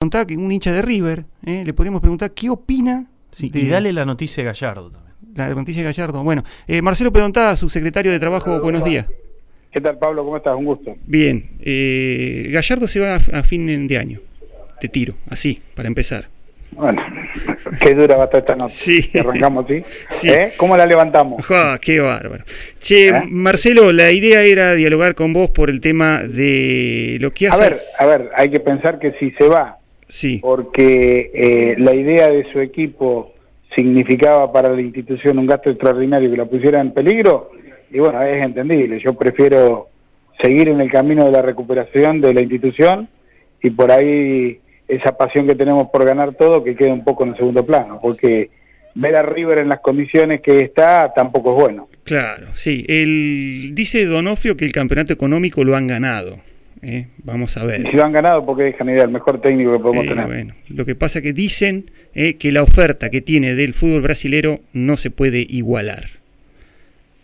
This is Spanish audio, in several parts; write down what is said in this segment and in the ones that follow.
preguntar, que un hincha de River, ¿eh? le podríamos preguntar qué opina Sí, de y dale la noticia de Gallardo también. la noticia de Gallardo. Bueno, eh, Marcelo Pedontá, su secretario de Trabajo, buenos días. ¿Qué tal, Pablo? ¿Cómo estás? Un gusto. Bien, eh, Gallardo se va a, a fin de año, te tiro, así, para empezar. Bueno, qué dura va a estar esta noche. Sí. Arrancamos, ¿sí? Sí. ¿Eh? ¿Cómo la levantamos? ¡Ja, qué bárbaro! Che, ¿Eh? Marcelo, la idea era dialogar con vos por el tema de lo que A hace... ver, a ver, hay que pensar que si se va, Sí, porque eh, la idea de su equipo significaba para la institución un gasto extraordinario que la pusiera en peligro, y bueno, es entendible. Yo prefiero seguir en el camino de la recuperación de la institución y por ahí esa pasión que tenemos por ganar todo que quede un poco en el segundo plano, porque ver a River en las condiciones que está tampoco es bueno. claro, sí. El, dice Donofrio que el campeonato económico lo han ganado. ¿Eh? Vamos a ver. Y si lo han ganado, porque dejan idea el mejor técnico que podemos Eh, tener. bueno, lo que pasa que dicen eh, que la oferta que tiene del fútbol brasilero no se puede igualar.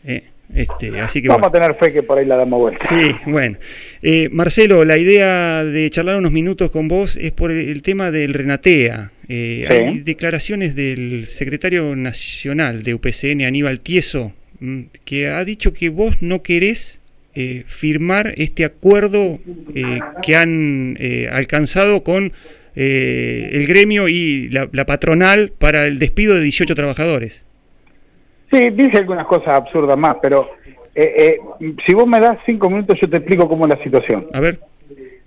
Eh, este, así que Vamos bueno. a tener fe que por ahí la damos vuelta. Sí, bueno. Eh, Marcelo, la idea de charlar unos minutos con vos es por el, el tema del Renatea. Eh, Sí. Hay declaraciones del secretario nacional de UPCN, Aníbal Tieso, mm, que ha dicho que vos no querés eh, firmar este acuerdo eh, que han eh, alcanzado con eh, el gremio y la, la patronal para el despido de 18 trabajadores. Sí, dice algunas cosas absurdas más, pero eh, eh, si vos me das cinco minutos yo te explico cómo es la situación. A ver.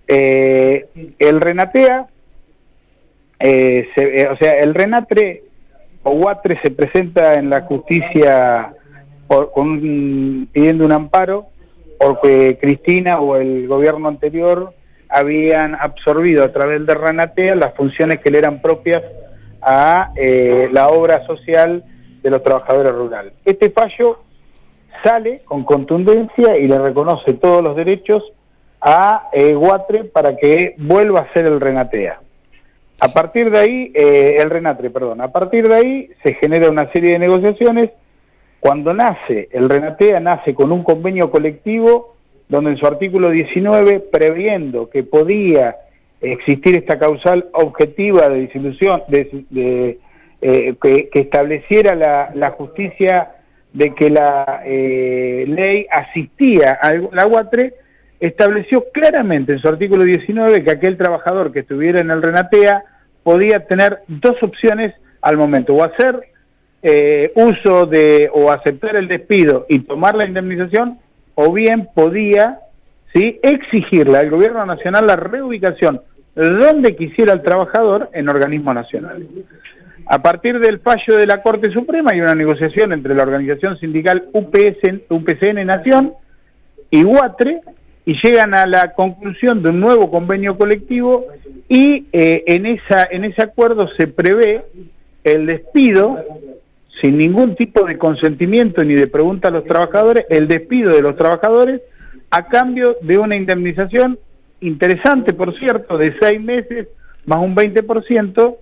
Eh, el Renatea, eh, se- o sea, el Renatre o Guatre se presenta en la justicia por- con un- pidiendo un amparo porque Cristina o el gobierno anterior habían absorbido a través del Renatea las funciones que le eran propias a eh, la obra social de los trabajadores rurales. Este fallo sale con contundencia y le reconoce todos los derechos a eh, Guatre para que vuelva a ser el Renatea. A partir de ahí, eh, el Renatre, perdón, a partir de ahí se genera una serie de negociaciones. Cuando nace, el Renatea nace con un convenio colectivo donde en su artículo 19, previendo que podía existir esta causal objetiva de disolución, de, de, eh, que, estableciera la, justicia de que la eh, ley asistía a la UATRE, estableció claramente en su artículo 19 que aquel trabajador que estuviera en el Renatea podía tener dos opciones al momento, o hacer eh, uso de o aceptar el despido y tomar la indemnización, o bien podía ¿sí? exigirle al gobierno nacional la reubicación donde quisiera el trabajador en organismo nacional. A partir del fallo de la Corte Suprema hay una negociación entre la organización sindical UPS, UPCN Nación y UATRE y llegan a la conclusión de un nuevo convenio colectivo y eh, en, esa, en ese acuerdo se prevé el despido sin ningún tipo de consentimiento ni de pregunta a los trabajadores, el despido de los trabajadores a cambio de una indemnización interesante, por cierto, de seis meses más un 20%.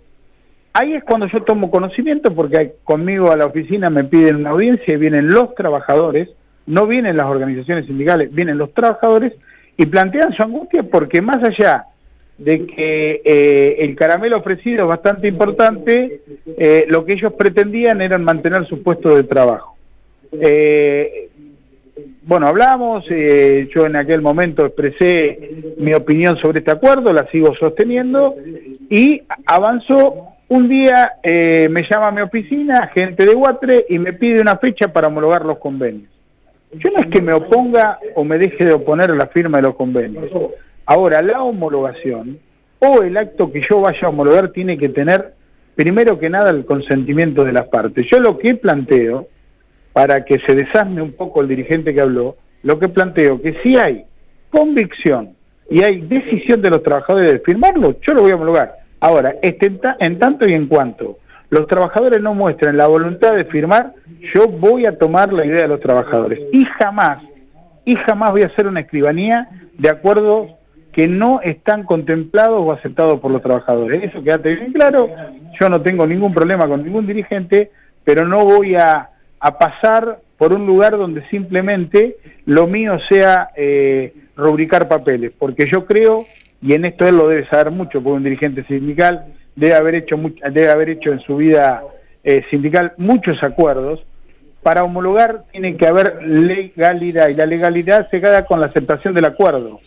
Ahí es cuando yo tomo conocimiento porque conmigo a la oficina me piden una audiencia y vienen los trabajadores, no vienen las organizaciones sindicales, vienen los trabajadores y plantean su angustia porque más allá de que eh, el caramelo ofrecido es bastante importante, eh, lo que ellos pretendían era mantener su puesto de trabajo. Eh, bueno, hablamos, yo en aquel momento expresé mi opinión sobre este acuerdo, la sigo sosteniendo y avanzó. Un día me llama a mi oficina, gente de Guatre, y me pide una fecha para homologar los convenios. Yo no es que me oponga o me deje de oponer a la firma de los convenios. Ahora, la homologación o el acto que yo vaya a homologar tiene que tener, primero que nada, el consentimiento de las partes. Yo lo que planteo, para que se desasne un poco el dirigente que habló, lo que planteo que si hay convicción y hay decisión de los trabajadores de firmarlo, yo lo voy a homologar. Ahora, este, en tanto y en cuanto los trabajadores no muestren la voluntad de firmar, yo voy a tomar la idea de los trabajadores. Y jamás, y jamás voy a hacer una escribanía de acuerdos que no están contemplados o aceptados por los trabajadores. Eso quédate bien claro, yo no tengo ningún problema con ningún dirigente, pero no voy a, a pasar por un lugar donde simplemente lo mío sea eh, rubricar papeles, porque yo creo y en esto él lo debe saber mucho, porque un dirigente sindical debe haber hecho, debe haber hecho en su vida eh, sindical muchos acuerdos, para homologar tiene que haber legalidad y la legalidad se queda con la aceptación del acuerdo.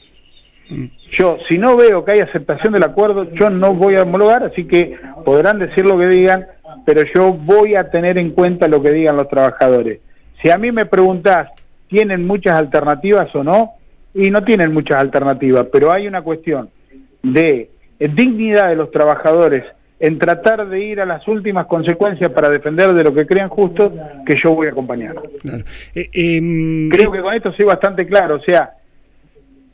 Yo, si no veo que hay aceptación del acuerdo, yo no voy a homologar, así que podrán decir lo que digan, pero yo voy a tener en cuenta lo que digan los trabajadores. Si a mí me preguntás, ¿tienen muchas alternativas o no? Y no tienen muchas alternativas, pero hay una cuestión de dignidad de los trabajadores en tratar de ir a las últimas consecuencias para defender de lo que crean justo, que yo voy a acompañar. Eh, em, Creo que con esto soy bastante claro, o sea,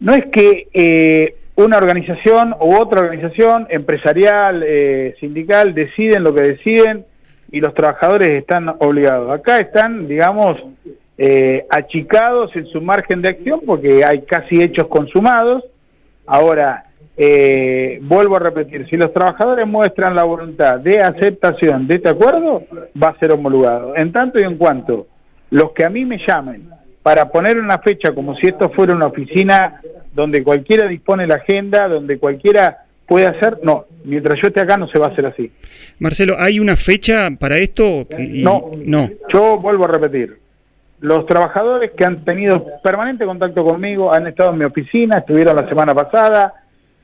no es que eh, una organización u otra organización empresarial, eh, sindical, deciden lo que deciden y los trabajadores están obligados. Acá están, digamos, eh, achicados en su margen de acción porque hay casi hechos consumados. Ahora, eh, vuelvo a repetir, si los trabajadores muestran la voluntad de aceptación de este acuerdo, va a ser homologado. En tanto y en cuanto los que a mí me llamen para poner una fecha como si esto fuera una oficina donde cualquiera dispone la agenda, donde cualquiera puede hacer, no, mientras yo esté acá no se va a hacer así. Marcelo, ¿hay una fecha para esto? No, no. Yo vuelvo a repetir. Los trabajadores que han tenido permanente contacto conmigo han estado en mi oficina, estuvieron la semana pasada,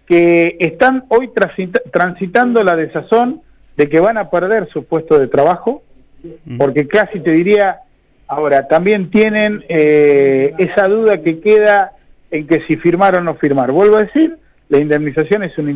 que están hoy transitando la desazón de que van a perder su puesto de trabajo, porque casi te diría, ahora, también tienen eh, esa duda que queda en que si firmar o no firmar. Vuelvo a decir, la indemnización es una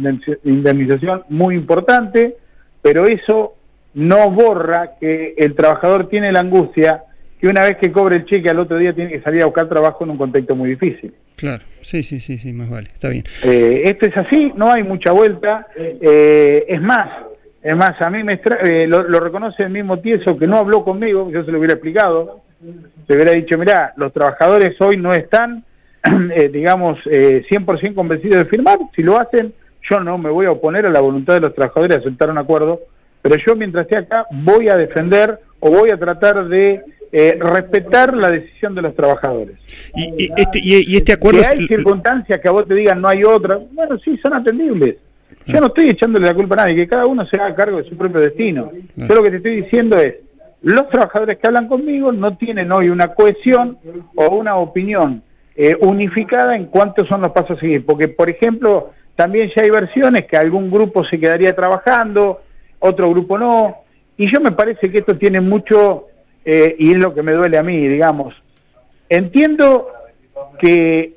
indemnización muy importante, pero eso no borra que el trabajador tiene la angustia que una vez que cobre el cheque al otro día tiene que salir a buscar trabajo en un contexto muy difícil. Claro, sí, sí, sí, sí, más vale, está bien. Eh, esto es así, no hay mucha vuelta, eh, es más, es más, a mí me eh, lo, lo, reconoce el mismo Tieso que no habló conmigo, yo se lo hubiera explicado, se hubiera dicho, mirá, los trabajadores hoy no están eh, digamos, eh, 100% convencidos de firmar. Si lo hacen, yo no me voy a oponer a la voluntad de los trabajadores de aceptar un acuerdo, pero yo mientras esté acá voy a defender o voy a tratar de eh, respetar la decisión de los trabajadores. Y, este, y, este acuerdo... Si hay circunstancias que a vos te digan no hay otra, bueno, sí, son atendibles. Yo no estoy echándole la culpa a nadie, que cada uno se haga cargo de su propio destino. Yo lo que te estoy diciendo es, los trabajadores que hablan conmigo no tienen hoy una cohesión o una opinión eh, unificada en cuántos son los pasos a seguir. Porque, por ejemplo, también ya hay versiones que algún grupo se quedaría trabajando, otro grupo no. Y yo me parece que esto tiene mucho, eh, y es lo que me duele a mí, digamos. Entiendo que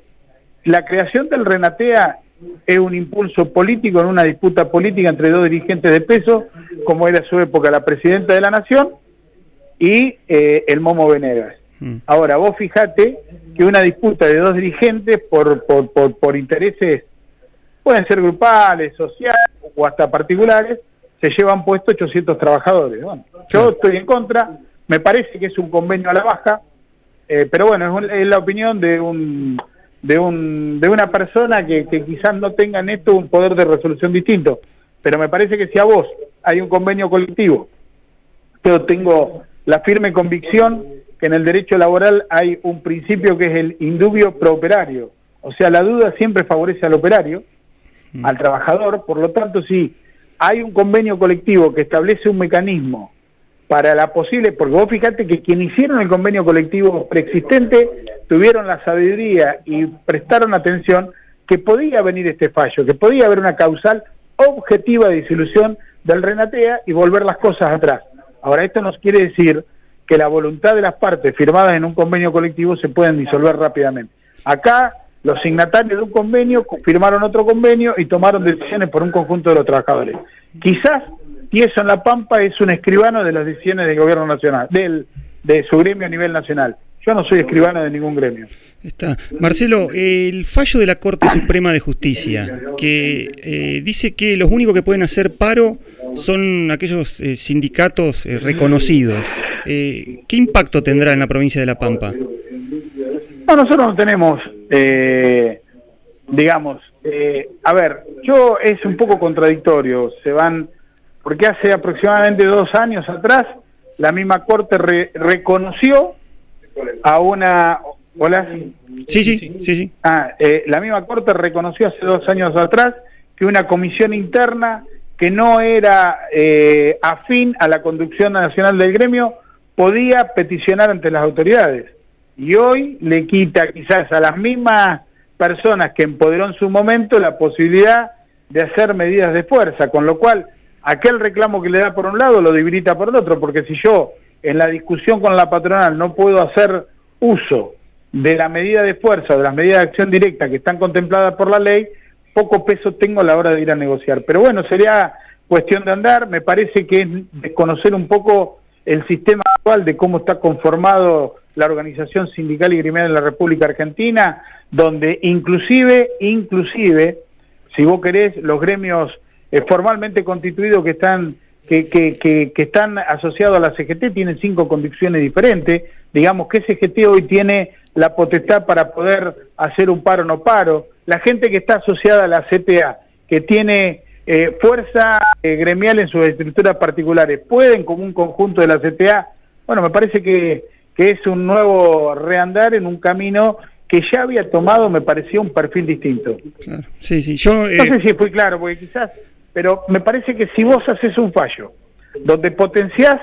la creación del Renatea es un impulso político en una disputa política entre dos dirigentes de peso, como era su época la presidenta de la Nación y eh, el Momo Venegas. Mm. Ahora, vos fijate que una disputa de dos dirigentes por, por, por, intereses, pueden ser grupales, sociales o hasta particulares, se llevan puesto 800 trabajadores. yo estoy en contra, me parece que es un convenio a la baja, eh, pero bueno, es, la opinión de un de un de una persona que, que quizás no tenga en esto un poder de resolución distinto, pero me parece que si a vos hay un convenio colectivo, yo tengo la firme convicción que en el derecho laboral hay un principio que es el indubio prooperario. O sea, la duda siempre favorece al operario, mm. al trabajador, por lo tanto, si hay un convenio colectivo que establece un mecanismo para la posible, porque vos fíjate que quienes hicieron el convenio colectivo preexistente tuvieron la sabiduría y prestaron atención que podía venir este fallo, que podía haber una causal objetiva de disolución del Renatea y volver las cosas atrás. Ahora, esto nos quiere decir que la voluntad de las partes firmadas en un convenio colectivo se pueden disolver rápidamente. Acá los signatarios de un convenio firmaron otro convenio y tomaron decisiones por un conjunto de los trabajadores. Quizás Tieso en La Pampa es un escribano de las decisiones del gobierno nacional, del, de su gremio a nivel nacional. Yo no soy escribano de ningún gremio. Está. Marcelo, el fallo de la Corte Suprema de Justicia, que eh, dice que los únicos que pueden hacer paro son aquellos eh, sindicatos eh, reconocidos. Eh, ¿Qué impacto tendrá en la provincia de La Pampa? No, nosotros no tenemos, eh, digamos, eh, a ver, yo es un poco contradictorio, se van, porque hace aproximadamente dos años atrás la misma Corte reconoció a una Hola. Sí, sí, sí, sí. Ah, la misma Corte reconoció hace dos años atrás que una comisión interna que no era eh, afín a la conducción nacional del gremio podía peticionar ante las autoridades. Y hoy le quita quizás a las mismas personas que empoderó en su momento la posibilidad de hacer medidas de fuerza, con lo cual aquel reclamo que le da por un lado lo debilita por el otro, porque si yo en la discusión con la patronal no puedo hacer uso de la medida de fuerza, de las medidas de acción directa que están contempladas por la ley, poco peso tengo a la hora de ir a negociar. Pero bueno, sería cuestión de andar, me parece que es desconocer un poco el sistema actual de cómo está conformado la organización sindical y gremial en la República Argentina, donde inclusive, inclusive, si vos querés, los gremios eh, formalmente constituidos que están que, que, que, están asociados a la CGT tienen cinco condiciones diferentes. Digamos que CGT hoy tiene la potestad para poder hacer un paro o no paro. La gente que está asociada a la CTA, que tiene eh, fuerza eh, gremial en sus estructuras particulares, pueden como un conjunto de la CTA. Bueno, me parece que, que es un nuevo reandar en un camino que ya había tomado, me parecía un perfil distinto. Claro. Sí, sí, yo, No sé si fui claro, porque quizás pero me parece que si vos haces un fallo donde potenciás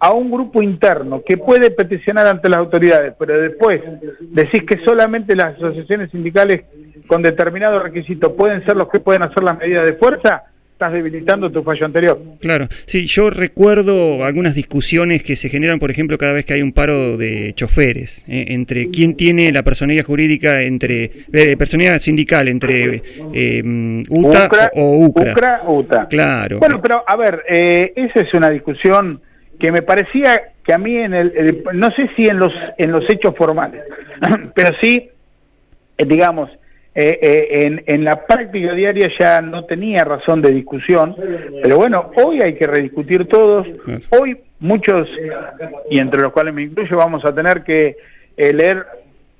a un grupo interno que puede peticionar ante las autoridades, pero después decís que solamente las asociaciones sindicales con determinados requisitos pueden ser los que pueden hacer las medidas de fuerza, estás debilitando tu fallo anterior. Claro, sí, yo recuerdo algunas discusiones que se generan, por ejemplo, cada vez que hay un paro de choferes, eh, entre quién tiene la personalidad jurídica, entre eh, personalidad sindical, entre eh, UTA o, UCRA. UCRA UTA. Claro. Bueno, pero a ver, eh, esa es una discusión que me parecía que a mí en el, no sé si en los en los hechos formales, pero sí, digamos, eh, eh, en, en, la práctica diaria ya no tenía razón de discusión, pero bueno, hoy hay que rediscutir todos, hoy muchos, y entre los cuales me incluyo, vamos a tener que eh, leer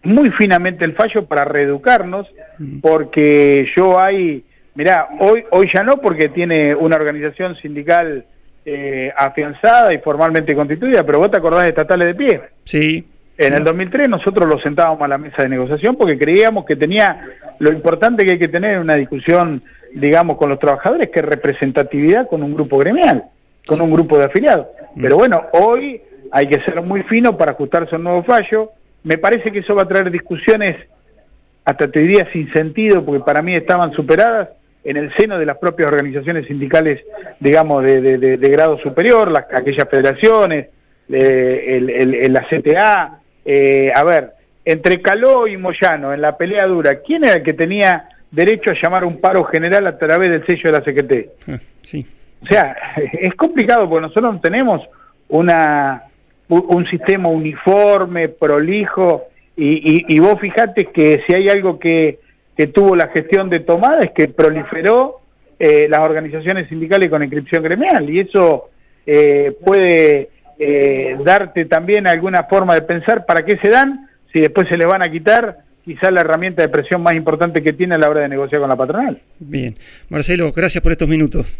muy finamente el fallo para reeducarnos, porque yo hay, mirá, hoy, hoy ya no porque tiene una organización sindical afianzada y formalmente constituida, pero vos te acordás de estatales de pie. Sí. En el 2003 nosotros lo sentábamos a la mesa de negociación porque creíamos que tenía lo importante que hay que tener en una discusión, digamos, con los trabajadores, que es representatividad con un grupo gremial, con un grupo de afiliados. Mm. Pero bueno, hoy hay que ser muy fino para ajustarse a un nuevo fallo. Me parece que eso va a traer discusiones, hasta te diría sin sentido, porque para mí estaban superadas en el seno de las propias organizaciones sindicales, digamos, de, grado superior, las, aquellas federaciones, el, la CTA, eh, a ver, entre Caló y Moyano en la pelea dura, ¿quién era el que tenía derecho a llamar un paro general a través del sello de la CGT? Ah, sí. O sea, es complicado porque nosotros no tenemos una, un sistema uniforme, prolijo, y, vos fijate que si hay algo que, que, tuvo la gestión de tomada es que proliferó eh, las organizaciones sindicales con inscripción gremial, y eso eh, puede eh, darte también alguna forma de pensar para qué se dan, si después se les van a quitar quizás la herramienta de presión más importante que tiene a la hora de negociar con la patronal. Bien. Marcelo, gracias por estos minutos.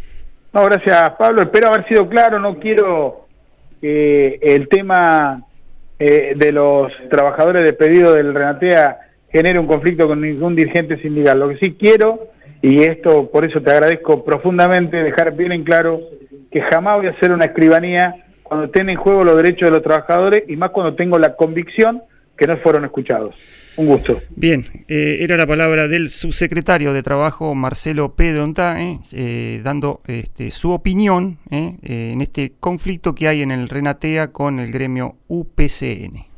No, gracias Pablo, espero haber sido claro, no quiero que el tema de los trabajadores de pedido del Renatea genere un conflicto con ningún dirigente sindical. Lo que sí quiero, y esto por eso te agradezco profundamente, dejar bien en claro que jamás voy a hacer una escribanía cuando estén en juego los derechos de los trabajadores y más cuando tengo la convicción que no fueron escuchados. Un gusto. Bien, eh, era la palabra del subsecretario de Trabajo, Marcelo Pedonta, eh, eh, dando este, su opinión en este conflicto que hay en el Renatea con el gremio UPCN.